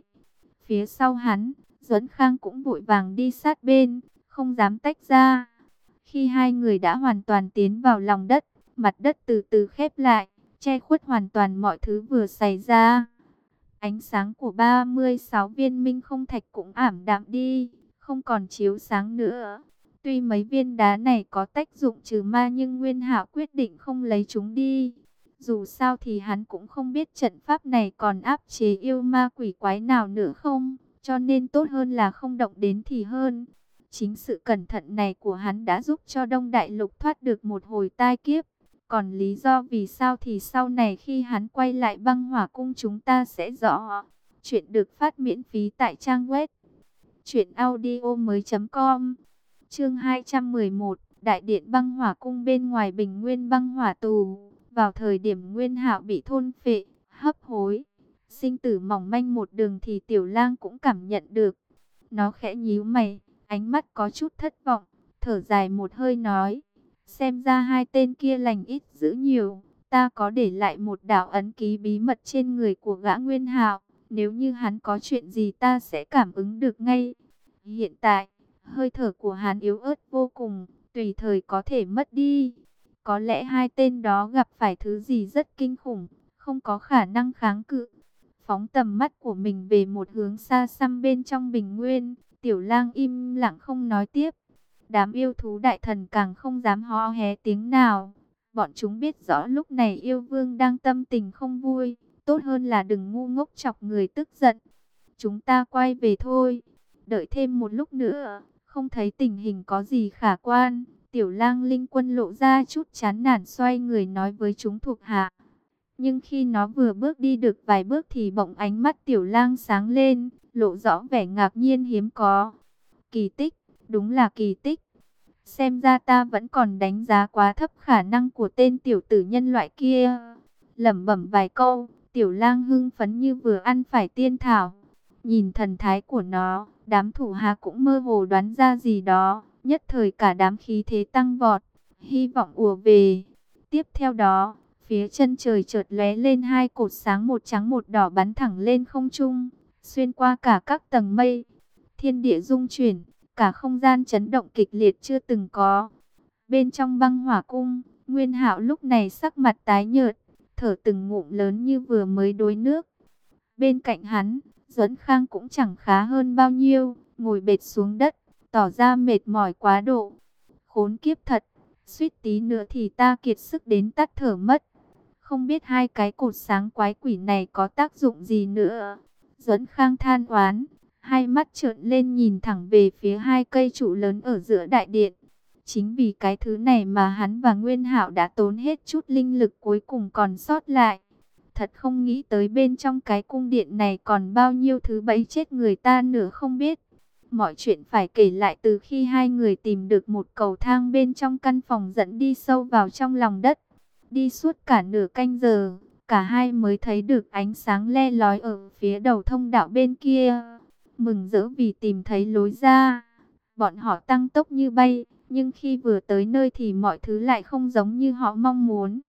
Phía sau hắn Duẫn Khang cũng vội vàng đi sát bên, không dám tách ra. Khi hai người đã hoàn toàn tiến vào lòng đất, mặt đất từ từ khép lại, che khuất hoàn toàn mọi thứ vừa xảy ra. Ánh sáng của 36 viên minh không thạch cũng ảm đạm đi, không còn chiếu sáng nữa. Tuy mấy viên đá này có tác dụng trừ ma nhưng Nguyên Hạo quyết định không lấy chúng đi. Dù sao thì hắn cũng không biết trận pháp này còn áp chế yêu ma quỷ quái nào nữa không, cho nên tốt hơn là không động đến thì hơn. Chính sự cẩn thận này của hắn đã giúp cho Đông Đại Lục thoát được một hồi tai kiếp. Còn lý do vì sao thì sau này khi hắn quay lại băng hỏa cung chúng ta sẽ rõ. Chuyện được phát miễn phí tại trang web truyệnaudiomoi.com. Chương 211, Đại điện băng hỏa cung bên ngoài Bình Nguyên băng hỏa tù, vào thời điểm Nguyên Hạo bị thôn phệ, hấp hối, sinh tử mỏng manh một đường thì Tiểu Lang cũng cảm nhận được. Nó khẽ nhíu mày, ánh mắt có chút thất vọng, thở dài một hơi nói: Xem ra hai tên kia lành ít giữ nhiều. Ta có để lại một đạo ấn ký bí mật trên người của gã Nguyên Hạo. Nếu như hắn có chuyện gì ta sẽ cảm ứng được ngay. Hiện tại, hơi thở của hắn yếu ớt vô cùng, tùy thời có thể mất đi. Có lẽ hai tên đó gặp phải thứ gì rất kinh khủng, không có khả năng kháng cự. Phóng tầm mắt của mình về một hướng xa xăm bên trong bình nguyên, tiểu lang im lặng không nói tiếp. Đám yêu thú đại thần càng không dám ho hé tiếng nào. Bọn chúng biết rõ lúc này yêu vương đang tâm tình không vui. Tốt hơn là đừng ngu ngốc chọc người tức giận. Chúng ta quay về thôi. Đợi thêm một lúc nữa. Không thấy tình hình có gì khả quan. Tiểu lang linh quân lộ ra chút chán nản xoay người nói với chúng thuộc hạ. Nhưng khi nó vừa bước đi được vài bước thì bỗng ánh mắt tiểu lang sáng lên, lộ rõ vẻ ngạc nhiên hiếm có. Kỳ tích, đúng là kỳ tích. Xem ra ta vẫn còn đánh giá quá thấp khả năng của tên tiểu tử nhân loại kia. Lẩm bẩm vài câu, tiểu lang hưng phấn như vừa ăn phải tiên thảo. Nhìn thần thái của nó, đám thủ hạ cũng mơ hồ đoán ra gì đó. Nhất thời cả đám khí thế tăng vọt, hy vọng ùa về. Tiếp theo đó, phía chân trời chợt lóe lên hai cột sáng một trắng một đỏ bắn thẳng lên không trung, xuyên qua cả các tầng mây. Thiên địa rung chuyển, cả không gian chấn động kịch liệt chưa từng có. Bên trong băng hỏa cung, Nguyên Hạo lúc này sắc mặt tái nhợt, thở từng ngụm lớn như vừa mới đối nước. Bên cạnh hắn, Duẫn Khang cũng chẳng khá hơn bao nhiêu, ngồi bệt xuống đất, tỏ ra mệt mỏi quá độ. Khốn kiếp thật, suýt tí nữa thì ta kiệt sức đến tắt thở mất. Không biết hai cái cột sáng quái quỷ này có tác dụng gì nữa. Duẫn Khang than oán, hai mắt trợn lên nhìn thẳng về phía hai cây trụ lớn ở giữa đại điện. Chính vì cái thứ này mà hắn và Nguyên Hạo đã tốn hết chút linh lực cuối cùng còn sót lại. Thật không nghĩ tới bên trong cái cung điện này còn bao nhiêu thứ bẫy chết người ta nữa không biết. Mọi chuyện phải kể lại từ khi hai người tìm được một cầu thang bên trong căn phòng dẫn đi sâu vào trong lòng đất. Đi suốt cả nửa canh giờ, cả hai mới thấy được ánh sáng le lói ở phía đầu thông đạo bên kia mừng rỡ vì tìm thấy lối ra. Bọn họ tăng tốc như bay, nhưng khi vừa tới nơi thì mọi thứ lại không giống như họ mong muốn.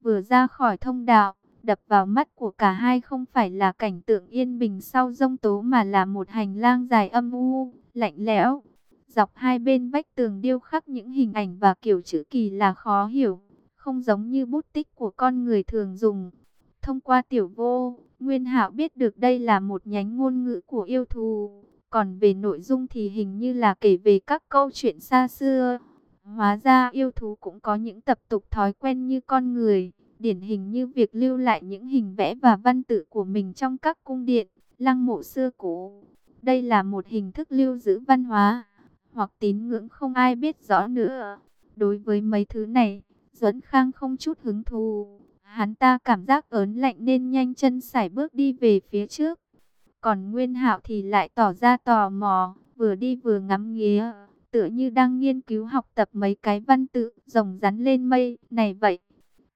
Vừa ra khỏi thông đạo, đập vào mắt của cả hai không phải là cảnh tượng yên bình sau rông tố mà là một hành lang dài âm u, lạnh lẽo. Dọc hai bên vách tường điêu khắc những hình ảnh và kiểu chữ kỳ là khó hiểu, không giống như bút tích của con người thường dùng. Thông qua tiểu vô, Nguyên Hạo biết được đây là một nhánh ngôn ngữ của yêu thù, còn về nội dung thì hình như là kể về các câu chuyện xa xưa. Hóa ra yêu thú cũng có những tập tục thói quen như con người, điển hình như việc lưu lại những hình vẽ và văn tự của mình trong các cung điện, lăng mộ xưa cũ. Đây là một hình thức lưu giữ văn hóa, hoặc tín ngưỡng không ai biết rõ nữa. Đối với mấy thứ này, Duẫn Khang không chút hứng thú. Hắn ta cảm giác ớn lạnh nên nhanh chân sải bước đi về phía trước. Còn Nguyên Hạo thì lại tỏ ra tò mò, vừa đi vừa ngắm nghía, tựa như đang nghiên cứu học tập mấy cái văn tự rồng rắn lên mây này vậy.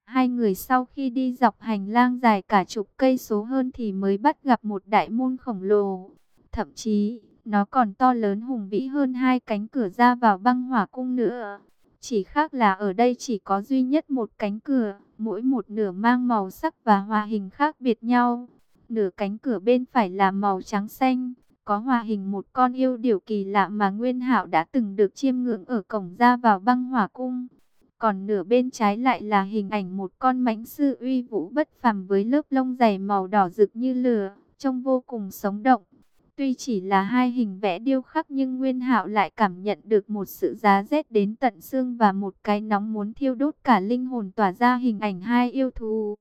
Hai người sau khi đi dọc hành lang dài cả chục cây số hơn thì mới bắt gặp một đại môn khổng lồ. Thậm chí, nó còn to lớn hùng vĩ hơn hai cánh cửa ra vào băng hỏa cung nữa. Chỉ khác là ở đây chỉ có duy nhất một cánh cửa, mỗi một nửa mang màu sắc và hoa hình khác biệt nhau. Nửa cánh cửa bên phải là màu trắng xanh, có hòa hình một con yêu điểu kỳ lạ mà Nguyên Hạo đã từng được chiêm ngưỡng ở cổng ra vào băng hỏa cung. Còn nửa bên trái lại là hình ảnh một con mãnh sư uy vũ bất phàm với lớp lông dày màu đỏ rực như lửa, trông vô cùng sống động. Tuy chỉ là hai hình vẽ điêu khắc nhưng Nguyên Hạo lại cảm nhận được một sự giá rét đến tận xương và một cái nóng muốn thiêu đốt cả linh hồn tỏa ra hình ảnh hai yêu thú.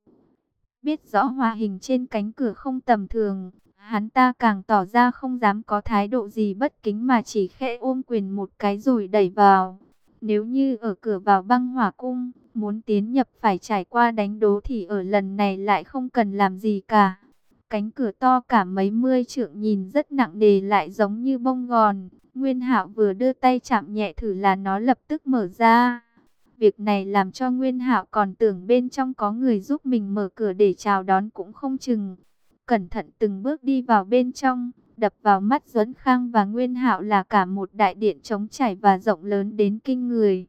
Biết rõ hòa hình trên cánh cửa không tầm thường, hắn ta càng tỏ ra không dám có thái độ gì bất kính mà chỉ khẽ ôm quyền một cái rồi đẩy vào. Nếu như ở cửa vào băng hỏa cung, muốn tiến nhập phải trải qua đánh đố thì ở lần này lại không cần làm gì cả. Cánh cửa to cả mấy mươi trượng nhìn rất nặng nề lại giống như bông gòn. Nguyên Hạo vừa đưa tay chạm nhẹ thử là nó lập tức mở ra. Việc này làm cho Nguyên Hạo còn tưởng bên trong có người giúp mình mở cửa để chào đón cũng không chừng. Cẩn thận từng bước đi vào bên trong, đập vào mắt Duẫn Khang và Nguyên Hạo là cả một đại điện trống trải và rộng lớn đến kinh người.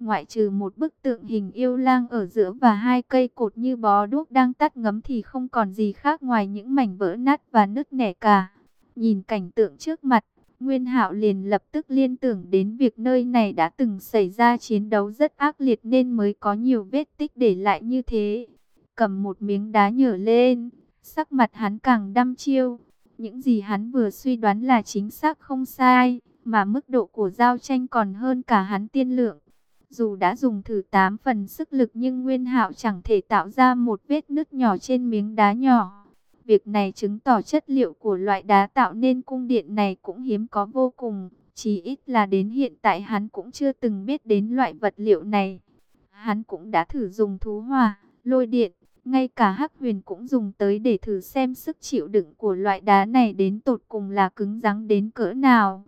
Ngoại trừ một bức tượng hình yêu lang ở giữa và hai cây cột như bó đuốc đang tắt ngấm thì không còn gì khác ngoài những mảnh vỡ nát và nứt nẻ cả. Nhìn cảnh tượng trước mặt, Nguyên Hạo liền lập tức liên tưởng đến việc nơi này đã từng xảy ra chiến đấu rất ác liệt nên mới có nhiều vết tích để lại như thế. Cầm một miếng đá nhở lên, sắc mặt hắn càng đăm chiêu. Những gì hắn vừa suy đoán là chính xác không sai, mà mức độ của giao tranh còn hơn cả hắn tiên lượng. Dù đã dùng thử 8 phần sức lực nhưng Nguyên Hạo chẳng thể tạo ra một vết nứt nhỏ trên miếng đá nhỏ. Việc này chứng tỏ chất liệu của loại đá tạo nên cung điện này cũng hiếm có vô cùng. Chỉ ít là đến hiện tại hắn cũng chưa từng biết đến loại vật liệu này. Hắn cũng đã thử dùng thú hỏa, lôi điện, ngay cả Hắc Huyền cũng dùng tới để thử xem sức chịu đựng của loại đá này đến tột cùng là cứng rắn đến cỡ nào.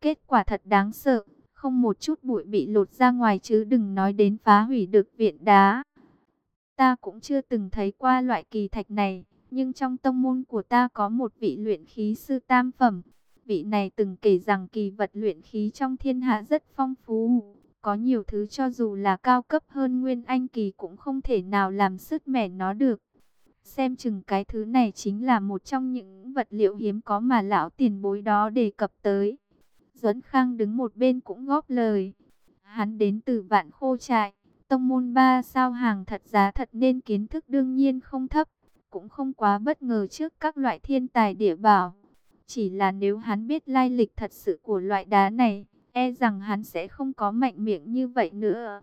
Kết quả thật đáng sợ không một chút bụi bị lột ra ngoài chứ đừng nói đến phá hủy được viện đá. Ta cũng chưa từng thấy qua loại kỳ thạch này, nhưng trong tông môn của ta có một vị luyện khí sư tam phẩm. Vị này từng kể rằng kỳ vật luyện khí trong thiên hạ rất phong phú, có nhiều thứ cho dù là cao cấp hơn nguyên anh kỳ cũng không thể nào làm sứt mẻ nó được. Xem chừng cái thứ này chính là một trong những vật liệu hiếm có mà lão tiền bối đó đề cập tới. Duẫn Khang đứng một bên cũng góp lời. Hắn đến từ vạn khô trại, tông môn ba sao hàng thật giá thật nên kiến thức đương nhiên không thấp, cũng không quá bất ngờ trước các loại thiên tài địa bảo. Chỉ là nếu hắn biết lai lịch thật sự của loại đá này, e rằng hắn sẽ không có mạnh miệng như vậy nữa.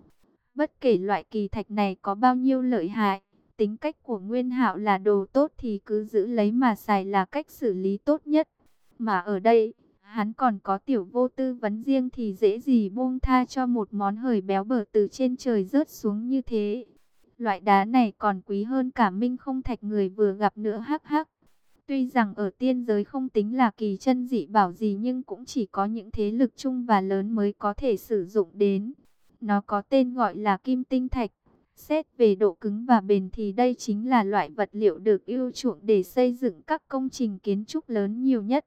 Bất kể loại kỳ thạch này có bao nhiêu lợi hại, tính cách của Nguyên Hạo là đồ tốt thì cứ giữ lấy mà xài là cách xử lý tốt nhất. Mà ở đây, Hắn còn có tiểu vô tư vấn riêng thì dễ gì buông tha cho một món hời béo bở từ trên trời rớt xuống như thế. Loại đá này còn quý hơn cả minh không thạch người vừa gặp nữa hắc hắc. Tuy rằng ở tiên giới không tính là kỳ chân dị bảo gì nhưng cũng chỉ có những thế lực chung và lớn mới có thể sử dụng đến. Nó có tên gọi là kim tinh thạch. Xét về độ cứng và bền thì đây chính là loại vật liệu được ưu chuộng để xây dựng các công trình kiến trúc lớn nhiều nhất.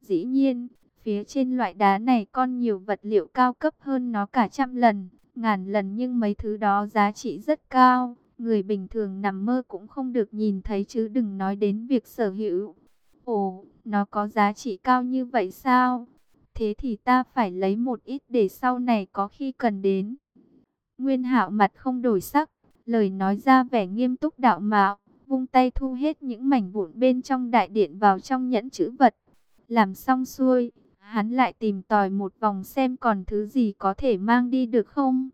Dĩ nhiên, Phía trên loại đá này con nhiều vật liệu cao cấp hơn nó cả trăm lần, ngàn lần nhưng mấy thứ đó giá trị rất cao. Người bình thường nằm mơ cũng không được nhìn thấy chứ đừng nói đến việc sở hữu. Ồ, nó có giá trị cao như vậy sao? Thế thì ta phải lấy một ít để sau này có khi cần đến. Nguyên hạo mặt không đổi sắc, lời nói ra vẻ nghiêm túc đạo mạo, vung tay thu hết những mảnh vụn bên trong đại điện vào trong nhẫn chữ vật. Làm xong xuôi, Hắn lại tìm tòi một vòng xem còn thứ gì có thể mang đi được không.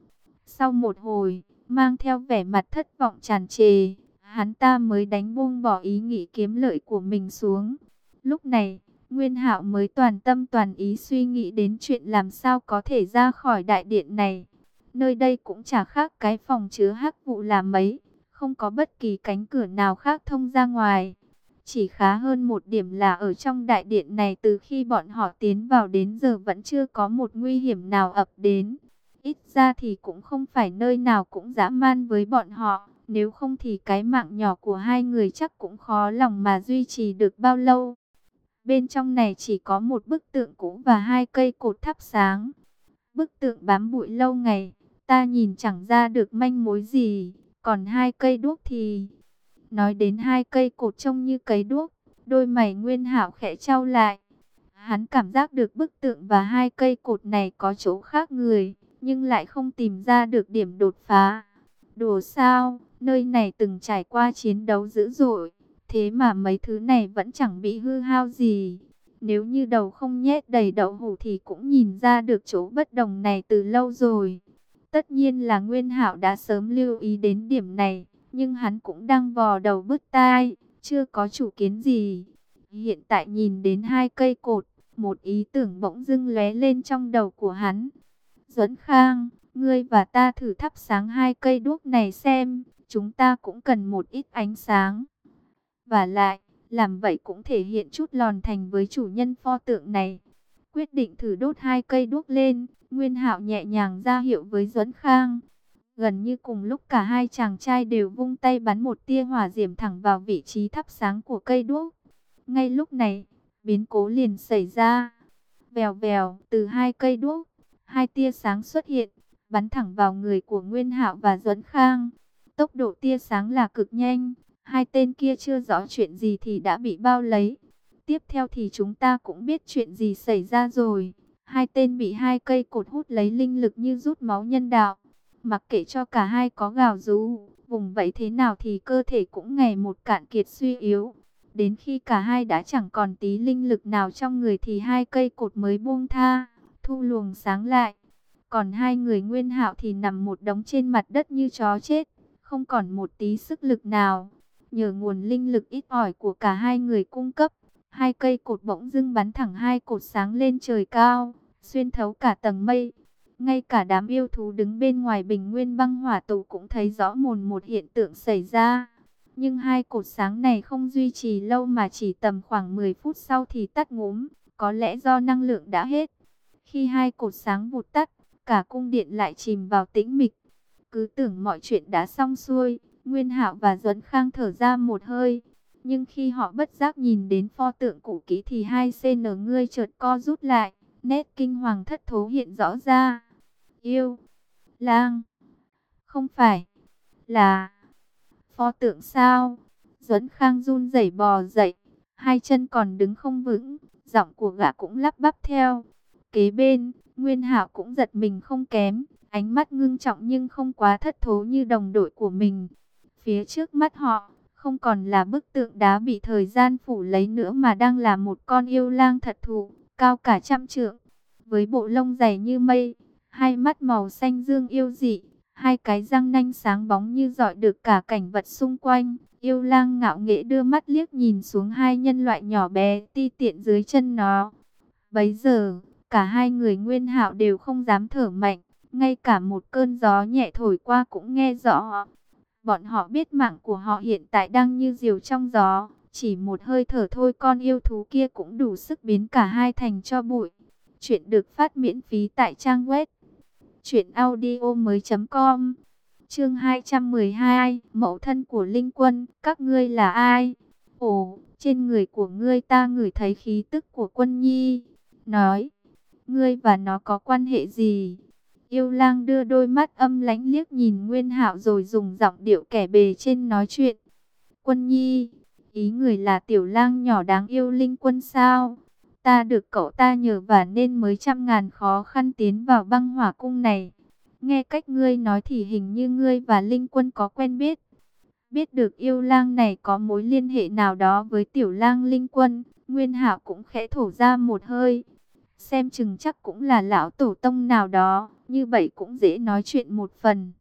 Sau một hồi, mang theo vẻ mặt thất vọng tràn trề, hắn ta mới đánh buông bỏ ý nghĩ kiếm lợi của mình xuống. Lúc này, Nguyên Hạo mới toàn tâm toàn ý suy nghĩ đến chuyện làm sao có thể ra khỏi đại điện này. Nơi đây cũng chả khác cái phòng chứa hắc vụ là mấy, không có bất kỳ cánh cửa nào khác thông ra ngoài. Chỉ khá hơn một điểm là ở trong đại điện này từ khi bọn họ tiến vào đến giờ vẫn chưa có một nguy hiểm nào ập đến. Ít ra thì cũng không phải nơi nào cũng dã man với bọn họ. Nếu không thì cái mạng nhỏ của hai người chắc cũng khó lòng mà duy trì được bao lâu. Bên trong này chỉ có một bức tượng cũ và hai cây cột thắp sáng. Bức tượng bám bụi lâu ngày, ta nhìn chẳng ra được manh mối gì. Còn hai cây đuốc thì Nói đến hai cây cột trông như cấy đuốc, đôi mày Nguyên Hạo khẽ trao lại. Hắn cảm giác được bức tượng và hai cây cột này có chỗ khác người, nhưng lại không tìm ra được điểm đột phá. Đồ sao, nơi này từng trải qua chiến đấu dữ dội, thế mà mấy thứ này vẫn chẳng bị hư hao gì. Nếu như đầu không nhét đầy đậu hủ thì cũng nhìn ra được chỗ bất đồng này từ lâu rồi. Tất nhiên là Nguyên Hạo đã sớm lưu ý đến điểm này, nhưng hắn cũng đang vò đầu bứt tai, chưa có chủ kiến gì. Hiện tại nhìn đến hai cây cột, một ý tưởng bỗng dưng lóe lên trong đầu của hắn. Duẫn Khang, ngươi và ta thử thắp sáng hai cây đuốc này xem, chúng ta cũng cần một ít ánh sáng. Và lại, làm vậy cũng thể hiện chút lòn thành với chủ nhân pho tượng này. Quyết định thử đốt hai cây đuốc lên, Nguyên Hạo nhẹ nhàng ra hiệu với Duẫn Khang. Gần như cùng lúc cả hai chàng trai đều vung tay bắn một tia hỏa diễm thẳng vào vị trí thắp sáng của cây đuốc. Ngay lúc này, biến cố liền xảy ra. Vèo vèo, từ hai cây đuốc, hai tia sáng xuất hiện, bắn thẳng vào người của Nguyên Hạo và Duẫn Khang. Tốc độ tia sáng là cực nhanh, hai tên kia chưa rõ chuyện gì thì đã bị bao lấy. Tiếp theo thì chúng ta cũng biết chuyện gì xảy ra rồi. Hai tên bị hai cây cột hút lấy linh lực như rút máu nhân đạo. Mặc kệ cho cả hai có gào rú, vùng vẫy thế nào thì cơ thể cũng ngày một cạn kiệt suy yếu. Đến khi cả hai đã chẳng còn tí linh lực nào trong người thì hai cây cột mới buông tha, thu luồng sáng lại. Còn hai người nguyên hạo thì nằm một đống trên mặt đất như chó chết, không còn một tí sức lực nào. Nhờ nguồn linh lực ít ỏi của cả hai người cung cấp, hai cây cột bỗng dưng bắn thẳng hai cột sáng lên trời cao, xuyên thấu cả tầng mây. Ngay cả đám yêu thú đứng bên ngoài bình nguyên băng hỏa tụ cũng thấy rõ mồn một hiện tượng xảy ra. Nhưng hai cột sáng này không duy trì lâu mà chỉ tầm khoảng 10 phút sau thì tắt ngúm, có lẽ do năng lượng đã hết. Khi hai cột sáng vụt tắt, cả cung điện lại chìm vào tĩnh mịch. Cứ tưởng mọi chuyện đã xong xuôi, Nguyên Hạo và Duẫn Khang thở ra một hơi. Nhưng khi họ bất giác nhìn đến pho tượng cũ kỹ thì hai CN ngươi chợt co rút lại, nét kinh hoàng thất thố hiện rõ ra. Yêu, lang, không phải, là. Pho tượng sao? Duẫn Khang run rẩy bò dậy, hai chân còn đứng không vững, giọng của gã cũng lắp bắp theo. Kế bên, Nguyên Hạo cũng giật mình không kém, ánh mắt ngưng trọng nhưng không quá thất thố như đồng đội của mình. Phía trước mắt họ, không còn là bức tượng đá bị thời gian phủ lấy nữa mà đang là một con yêu lang thật thụ, cao cả trăm trượng, với bộ lông dày như mây, hai mắt màu xanh dương yêu dị, hai cái răng nanh sáng bóng như dọi được cả cảnh vật xung quanh. Yêu lang ngạo nghễ đưa mắt liếc nhìn xuống hai nhân loại nhỏ bé ti tiện dưới chân nó. Bấy giờ, cả hai người nguyên hạo đều không dám thở mạnh, ngay cả một cơn gió nhẹ thổi qua cũng nghe rõ. Bọn họ biết mạng của họ hiện tại đang như diều trong gió, chỉ một hơi thở thôi con yêu thú kia cũng đủ sức biến cả hai thành cho bụi. Chuyện được phát miễn phí tại trang web Chuyện audio mới com Chương 212 Mẫu thân của Linh Quân Các ngươi là ai? Ồ, trên người của ngươi ta ngửi thấy khí tức của quân nhi Nói Ngươi và nó có quan hệ gì? Yêu lang đưa đôi mắt âm lánh liếc nhìn Nguyên hạo rồi dùng giọng điệu kẻ bề trên nói chuyện Quân nhi Ý người là tiểu lang nhỏ đáng yêu Linh Quân sao? Ta được cậu ta nhờ và nên mới trăm ngàn khó khăn tiến vào băng hỏa cung này. Nghe cách ngươi nói thì hình như ngươi và Linh Quân có quen biết. Biết được yêu lang này có mối liên hệ nào đó với tiểu lang Linh Quân, Nguyên Hạo cũng khẽ thổ ra một hơi. Xem chừng chắc cũng là lão tổ tông nào đó, như vậy cũng dễ nói chuyện một phần.